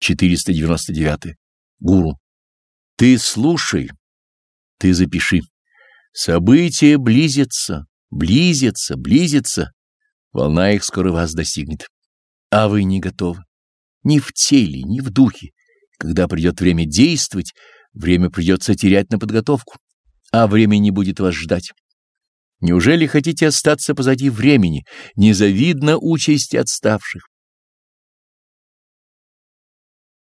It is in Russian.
499. Гуру. Ты слушай, ты запиши. События близятся, близятся, близятся. Волна их скоро вас достигнет. А вы не готовы. Ни в теле, ни в духе. Когда придет время действовать, время придется терять на подготовку, а время не будет вас ждать. Неужели хотите остаться позади времени, незавидно участи отставших?